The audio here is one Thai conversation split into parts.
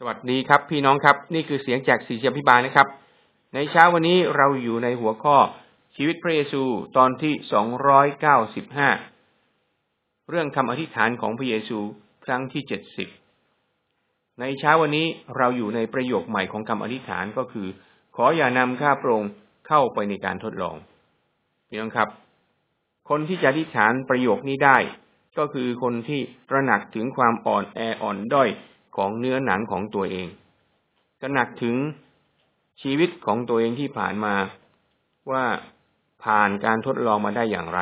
สวัสดีครับพี่น้องครับ นี่คือเสียงจากสีเชียพิบาลนะครับ ในเช้าวันนี้เราอยู่ในหัวข้อชีวิตพระเยซูตอนที่สองร้อยเก้าสิบห้าเรื่องคำอธิษฐานของพระเยซูครั้งที่เจ็ดสิบในเช้าวันนี้เราอยู่ในประโยคใหม่ของคำอธิษฐานก็คือ ขออย่านำข้าพระองค์เข้าไปในการทดลองพี่น้องครับ คนที่จะอธิษฐานประโยคนี้ได้ ก็คือคนที่ตระหนักถึงความอ่อนแออ่อนด้อย ของเนื้อหนังของตัวเองตระหนักถึงชีวิตของตัวเองที่ผ่านมาว่าผ่านการทดลองมาได้อย่างไร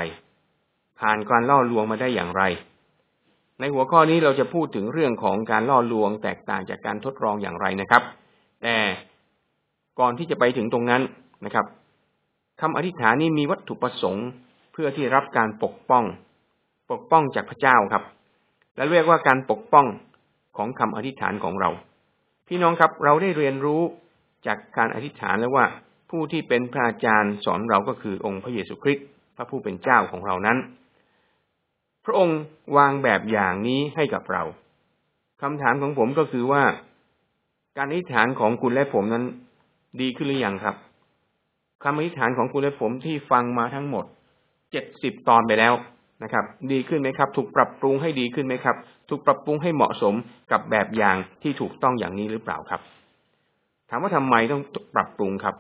ผ่านการล่อลวงมาได้อย่างไร ในหัวข้อนี้เราจะพูดถึงเรื่องของการล่อลวงแตกต่างจากการทดลองอย่างไรนะครับ แต่ก่อนที่จะไปถึงตรงนั้นนะครับคำอธิษฐานนี้มีวัตถุประสงค์เพื่อที่รับการปกป้อง ปกป้องจากพระเจ้าครับ และเรียกว่าการปกป้อง ของคำอธิษฐานของเรา พี่น้องครับเราได้เรียนรู้จากการอธิษฐานแล้วว่า ผู้ที่เป็นพระอาจารย์สอนเราก็คือองค์พระเยซูคริสต์พระผู้เป็นเจ้าของเรานั้น พระองค์วางแบบอย่างนี้ให้กับเราคำถามของผมก็คือว่า การอธิษฐานของคุณและผมนั้น ดีขึ้นหรือยังครับคำอธิษฐานของคุณและผมที่ฟังมาทั้งหมดเจ็ดสิบตอนไปแล้ว นะครับ ดีขึ้นไหมครับ ถูกปรับปรุงให้ดีขึ้นไหมครับ ถูกปรับปรุงให้เหมาะสมกับแบบอย่างที่ถูกต้องอย่างนี้หรือเปล่าครับ ถามว่าทำไมต้องปรับปรุงครับ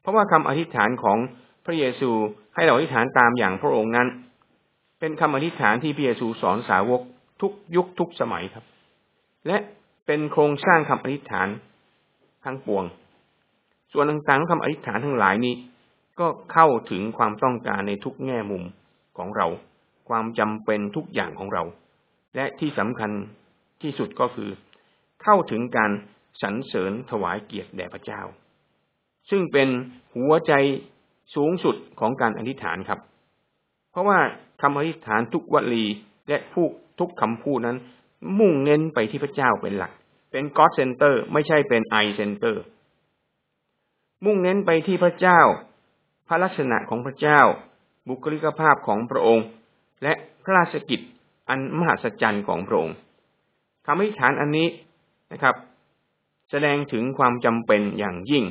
เพราะว่าคำอธิษฐานของพระเยซูให้เราอธิษฐานตามอย่างพระองค์นั้น เป็นคำอธิษฐานที่พระเยซูสอนสาวกทุกยุคทุกสมัยครับ และเป็นโครงสร้างคำอธิษฐานทั้งปวง ส่วนต่างๆคำอธิษฐานทั้งหลายนี้ ก็เข้าถึงความต้องการในทุกแง่มุมของเรา ความจำเป็นทุกอย่างของเรา และที่สำคัญที่สุดก็คือ เข้าถึงการสรรเสริญถวายเกียรติแด่พระเจ้า ซึ่งเป็นหัวใจสูงสุดของการอธิษฐานครับ เพราะว่าคำอธิษฐานทุกวลีและพูกทุกคำพูดนั้น มุ่งเน้นไปที่พระเจ้าเป็นหลัก เป็น God Center ไม่ใช่เป็น I Center มุ่งเน้นไปที่พระเจ้า พระลักษณะของพระเจ้า บุคลิกภาพของพระองค์ และพระราชกิจอันมหัศจรรย์ของพระองค์คำอธิษฐานอันนี้นะครับ แสดงถึงความจำเป็นอย่างยิ่ง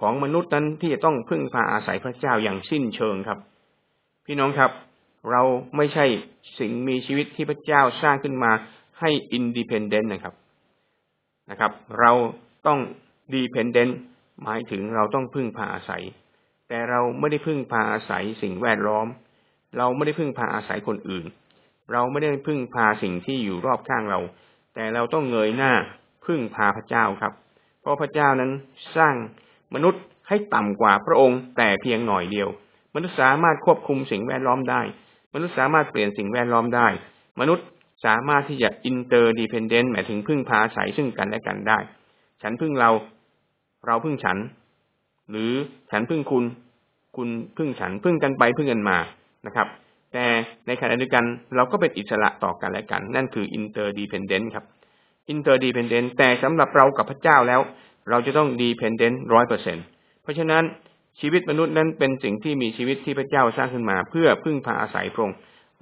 ของมนุษย์นั้นที่จะต้องพึ่งพาอาศัยพระเจ้าอย่างสิ้นเชิงครับ พี่น้องครับ เราไม่ใช่สิ่งมีชีวิตที่พระเจ้าสร้างขึ้นมาให้ independent นะครับนะครับ เราต้อง dependent หมายถึงเราต้องพึ่งพาอาศัย แต่เราไม่ได้พึ่งพาอาศัยสิ่งแวดล้อม เราไม่ได้พึ่งพาอาศัยคนอื่น เราไม่ได้พึ่งพาสิ่งที่อยู่รอบข้างเรา แต่เราต้องเงยหน้าพึ่งพาพระเจ้าครับ เพราะพระเจ้านั้นสร้างมนุษย์ให้ต่ำกว่าพระองค์ แต่เพียงหน่อยเดียว มนุษย์สามารถควบคุมสิ่งแวดล้อมได้ มนุษย์สามารถเปลี่ยนสิ่งแวดล้อมได้ มนุษย์สามารถที่จะ interdependent หมายถึงพึ่งพาอาศัยซึ่งกันและกันได้ ฉันพึ่งเรา เราพึ่งฉัน หรือฉันพึ่งคุณ คุณพึ่งฉันพึ่งกันไปพึ่งกันมา นะครับ แต่ในขณะเดียวกันเราก็เป็นอิสระต่อกันและกัน นั่นคือ interdependent ครับ interdependent แต่สำหรับเรากับพระเจ้าแล้ว เราจะต้อง dependent ร้อยเปอร์เซ็นเพราะฉะนั้นชีวิตมนุษย์นั้นเป็นสิ่งที่มีชีวิตที่พระเจ้าสร้างขึ้นมา เพื่อพึ่งพาอาศัยพระองค์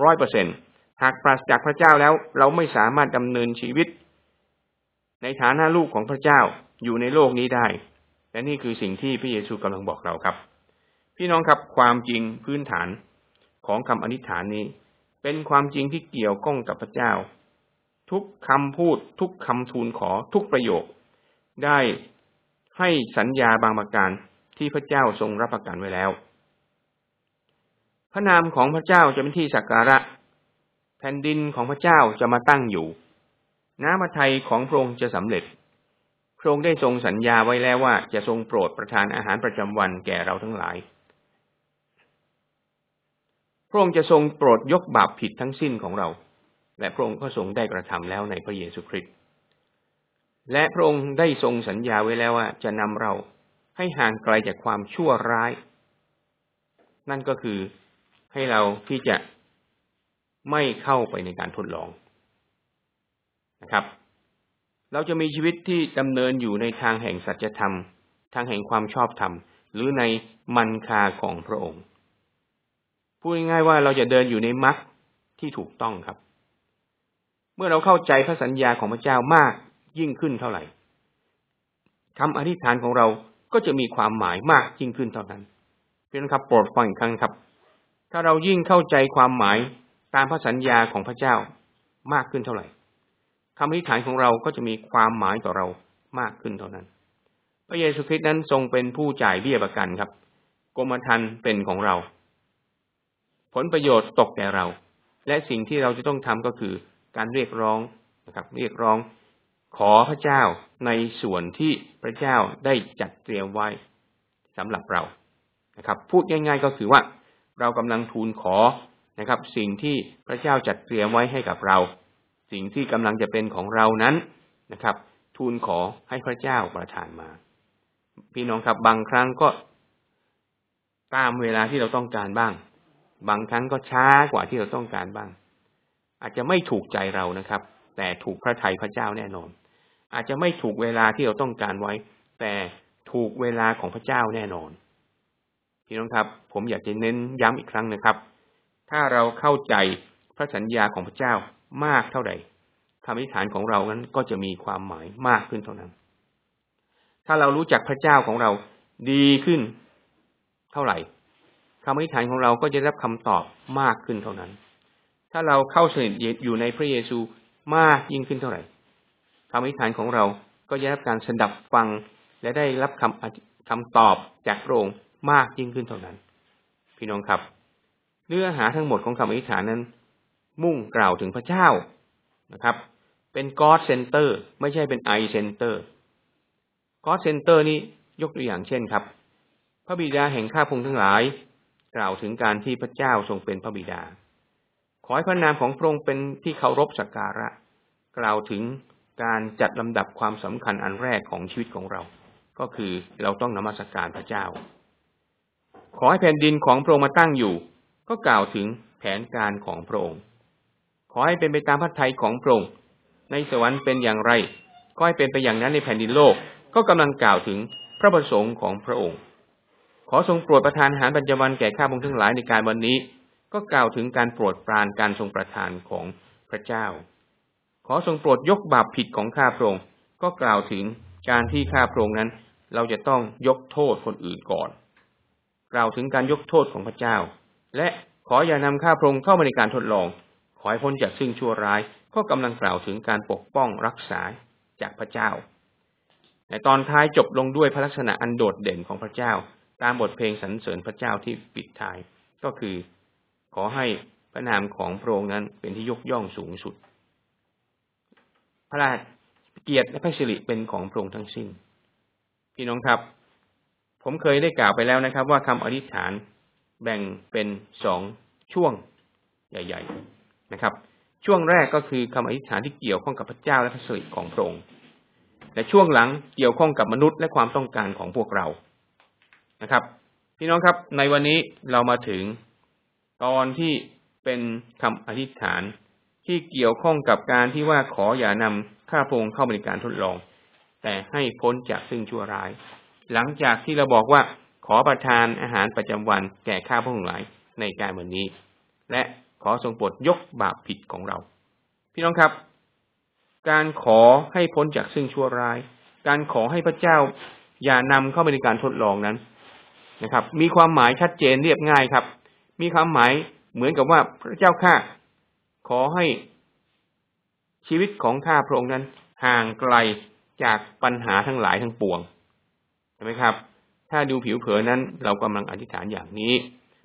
ร้อยเปอร์เซ็นหากปราศจากพระเจ้าแล้ว เราไม่สามารถดำเนินชีวิต ในฐานะลูกของพระเจ้าอยู่ในโลกนี้ได้และนี่คือสิ่งที่พระเยซูกำลังบอกเราครับ พี่น้องครับความจริงพื้นฐาน ของคำอธิษฐานนี้ เป็นความจริงที่เกี่ยวข้องกับพระเจ้า ทุกคำพูดทุกคำทูลขอทุกประโยค ได้ให้สัญญาบางประการที่พระเจ้าทรงรับประกันไว้แล้ว พระนามของพระเจ้าจะเป็นที่สักการะ แผ่นดินของพระเจ้าจะมาตั้งอยู่ น้ำพระทัยของพระองค์จะสำเร็จพระองค์ได้ทรงสัญญาไว้แล้วว่าจะทรงโปรดประทานอาหารประจำวันแก่เราทั้งหลาย พระองค์จะทรงโปรดยกบาปผิดทั้งสิ้นของเรา และพระองค์ก็ทรงได้กระทำแล้วในพระเยซูคริสต์และพระองค์ได้ทรงสัญญาไว้แล้วว่าจะนำเราให้ห่างไกลจากความชั่วร้าย นั่นก็คือให้เราที่จะไม่เข้าไปในการทดลองนะครับ เราจะมีชีวิตที่ดำเนินอยู่ในทางแห่งสัจธรรม ทางแห่งความชอบธรรม หรือในมันคาของพระองค์ พูดง่ายๆว่าเราจะเดินอยู่ในมรรคที่ถูกต้องครับ เมื่อเราเข้าใจพระสัญญาของพระเจ้ามากยิ่งขึ้นเท่าไหร่คำอธิษฐานของเราก็จะมีความหมายมากยิ่งขึ้นเท่านั้นเพื่อนครับโปรดฟังอีกครั้งครับ ถ้าเรายิ่งเข้าใจความหมายตามพระสัญญาของพระเจ้ามากขึ้นเท่าไหร่คำอธิษฐานของเราก็จะมีความหมายต่อเรามากขึ้นเท่านั้น พระเยซูคริสต์นั้นทรงเป็นผู้จ่ายเบี้ยประกันครับกรมธรรม์เป็นของเรา ผลประโยชน์ตกแก่เรา และสิ่งที่เราจะต้องทำก็คือ การเรียกร้องนะครับ เรียกร้อง ขอพระเจ้าในส่วนที่พระเจ้าได้จัดเตรียมไว้สำหรับเรานะครับ พูดง่าย ๆ ก็คือว่า เรากำลังทูลขอนะครับ สิ่งที่พระเจ้าจัดเตรียมไว้ให้กับเรา สิ่งที่กำลังจะเป็นของเรานั้นนะครับ ทูลขอให้พระเจ้าประทานมา พี่น้องครับบางครั้งก็ตามเวลาที่เราต้องการบ้าง บางครั้งก็ช้ากว่าที่เราต้องการบ้าง อาจจะไม่ถูกใจเรานะครับ แต่ถูกพระทัยพระเจ้าแน่นอน อาจจะไม่ถูกเวลาที่เราต้องการไว้ แต่ถูกเวลาของพระเจ้าแน่นอนพี่น้องครับ ผมอยากจะเน้นย้ำอีกครั้งนะครับ ถ้าเราเข้าใจพระสัญญาของพระเจ้ามากเท่าใดคำอธิษฐานของเรานั้นก็จะมีความหมายมากขึ้นเท่านั้น ถ้าเรารู้จักพระเจ้าของเราดีขึ้นเท่าไหร่ คำอธิษฐานของเราก็จะรับคำตอบมากขึ้นเท่านั้น ถ้าเราเข้าสนิทอยู่ในพระเยซูมากยิ่งขึ้นเท่าไหร่คำอธิษฐานของเราก็จะรับการสดับฟังและได้รับคำคำตอบจากพระองค์มากยิ่งขึ้นเท่านั้น พี่น้องครับ เนื้อหาทั้งหมดของคำอธิษฐานนั้น มุ่งกล่าวถึงพระเจ้านะครับ เป็น God Center ไม่ใช่เป็น I Center God Center นี้ยกตัวอย่างเช่นครับ พระบิดาแห่งข้าพงทั้งหลาย กล่าวถึงการที่พระเจ้าทรงเป็นพระบิดา ขอให้พระนามของพระองค์เป็นที่เคารพสักการะ กล่าวถึงการจัดลำดับความสำคัญอันแรกของชีวิตของเรา ก็คือเราต้องนมัสการพระเจ้า ขอให้แผ่นดินของพระองค์มาตั้งอยู่ ก็กล่าวถึงแผนการของพระองค์ ขอให้เป็นไปตามพระทัยของพระองค์ ในสวรรค์เป็นอย่างไร ก็ให้เป็นไปอย่างนั้นในแผ่นดินโลก ก็กำลังกล่าวถึงพระประสงค์ของพระองค์ ขอทรงโปรดประทานอาหารปัจจุบันแก่ข้าพงทั้งหลายในการวันนี้ ก็กล่าวถึงการโปรดปรานการทรงประทานของพระเจ้า ขอทรงโปรดยกบาปผิดของข้าพระองค์ก็กล่าวถึงการที่ข้าพระองค์นั้น เราจะต้องยกโทษคนอื่นก่อน กล่าวถึงการยกโทษของพระเจ้า และขออย่านำข้าพระองค์เข้ามาในการทดลอง ขอให้พ้นจากซึ่งชั่วร้ายก็กำลังกล่าวถึงการปกป้องรักษาจากพระเจ้าในตอนท้ายจบลงด้วยพระลักษณะอันโดดเด่นของพระเจ้า ตามบทเพลงสรรเสริญพระเจ้าที่ปิดท้าย ก็คือ ขอให้พระนามของพระองค์นั้นเป็นที่ยกย่องสูงสุด พระราชเกียรติและพระสิริเป็นของพระองค์ทั้งสิ้น พี่น้องครับ ผมเคยได้กล่าวไปแล้วนะครับ ว่าคำอธิษฐานแบ่งเป็นสองช่วงใหญ่ ๆนะครับ ช่วงแรกก็คือคำอธิษฐานที่เกี่ยวข้องกับพระเจ้าและพระสิริของพระองค์และช่วงหลังเกี่ยวข้องกับมนุษย์และความต้องการของพวกเรา นะครับ พี่น้องครับในวันนี้เรามาถึงตอนที่เป็นคำอธิษฐานที่เกี่ยวข้องกับการที่ว่าขออย่านำข้าพงเข้าในการทดลอง แต่ให้พ้นจากซึ่งชั่วร้าย หลังจากที่เราบอกว่าขอประทานอาหารประจำวันแก่ข้าพงหลายในการวันนี้ และขอทรงโปรดยกบาปผิดของเรา พี่น้องครับ การขอให้พ้นจากซึ่งชั่วร้าย การขอให้พระเจ้าอย่านำเข้าไปในการทดลองนั้น นะครับ มีความหมายชัดเจนเรียบง่ายครับ มีความหมายเหมือนกับว่าพระเจ้าข้าขอให้ชีวิตของข้าพระองค์นั้น ห่างไกลจากปัญหาทั้งหลายทั้งปวงใช่ไหมครับ ถ้าดูผิวเผินนั้น เรากำลังอธิษฐานอย่างนี้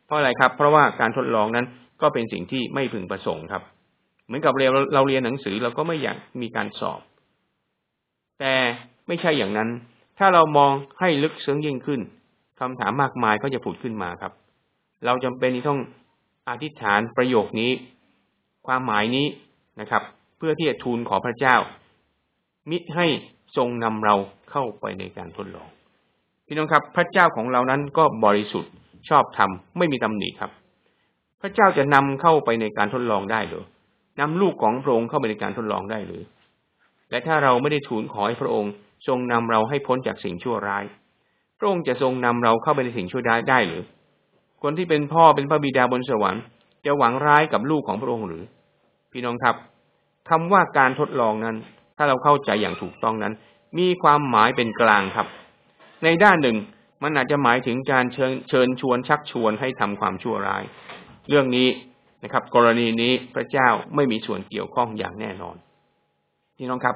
เพราะอะไรครับ เพราะว่าการทดลองนั้นก็เป็นสิ่งที่ไม่พึงประสงค์ครับ เหมือนกับเราเราเรียนหนังสือเราก็ไม่อยากมีการสอบ แต่ไม่ใช่อย่างนั้น ถ้าเรามองให้ลึกซึ้งยิ่งขึ้น คำถามมากมายก็จะผุดขึ้นมาครับ เราจำเป็นที่ต้องอธิษฐานประโยคนี้ ความหมายนี้นะครับ เพื่อที่จะทูลขอพระเจ้า มิให้ทรงนำเราเข้าไปในการทดลอง พี่น้องครับ พระเจ้าของเรานั้นก็บริสุทธิ์ชอบธรรมไม่มีตำหนิครับ พระเจ้าจะนำเข้าไปในการทดลองได้หรือนำลูกของพระองค์เข้าไปในการทดลองได้หรือ และถ้าเราไม่ได้ทูลขอให้พระองค์ทรงนำเราให้พ้นจากสิ่งชั่วร้าย พระองค์จะทรงนำเราเข้าไปในสิ่งชั่วร้ายได้หรือ คนที่เป็นพ่อเป็นพระบิดาบนสวรรค์จะหวังร้ายกับลูกของพระองค์หรือ พี่น้องครับคำว่าการทดลองนั้น ถ้าเราเข้าใจอย่างถูกต้องนั้น มีความหมายเป็นกลางครับ ในด้านหนึ่งมันอาจจะหมายถึงการเชิญเชิญชวนชักชวนให้ทำความชั่วร้าย เรื่องนี้นะครับ กรณีนี้พระเจ้าไม่มีส่วนเกี่ยวข้องอย่างแน่นอนพี่น้องครับ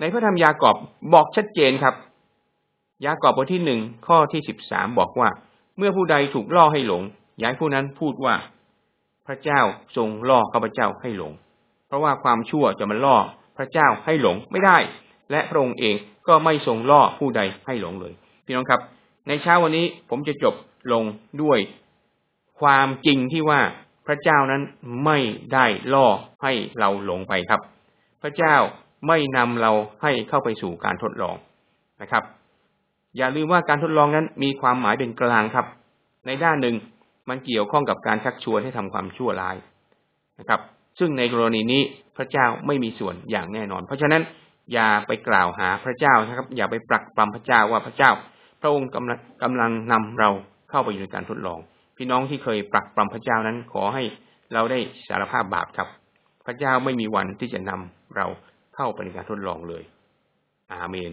ในพระธรรมยากอบบอกชัดเจนครับ ยากอบบทที่หนึ่งข้อที่สิบสามบอกว่า เมื่อผู้ใดถูกล่อให้หลงย้ายผู้นั้นพูดว่า พระเจ้าทรงล่อข้าพเจ้าให้หลง เพราะว่าความชั่วจะมาล่อพระเจ้าให้หลงไม่ได้ และพระองค์เองก็ไม่ทรงล่อผู้ใดให้หลงเลย พี่น้องครับ ในเช้าวันนี้ผมจะจบลงด้วยความจริงที่ว่าพระเจ้านั้นไม่ได้ล่อให้เราหลงไปครับ พระเจ้าไม่นำเราให้เข้าไปสู่การทดลองนะครับ อย่าลืมว่าการทดลองนั้นมีความหมายเป็นกลางครับ ในด้านหนึ่งมันเกี่ยวข้องกับการชักชวนให้ทำความชั่วร้ายนะครับ ซึ่งในกรณีนี้พระเจ้าไม่มีส่วนอย่างแน่นอน เพราะฉะนั้นอย่าไปกล่าวหาพระเจ้านะครับ อย่าไปปรักปรำพระเจ้าว่าพระเจ้า พระองค์กำลังกำลังนำเราเข้าไปอยู่ในการทดลอง พี่น้องที่เคยปรักปรำพระเจ้านั้นขอให้เราได้สารภาพบาปครับ พระเจ้าไม่มีวันที่จะนำเราเข้าไปในการทดลองเลย อาเมน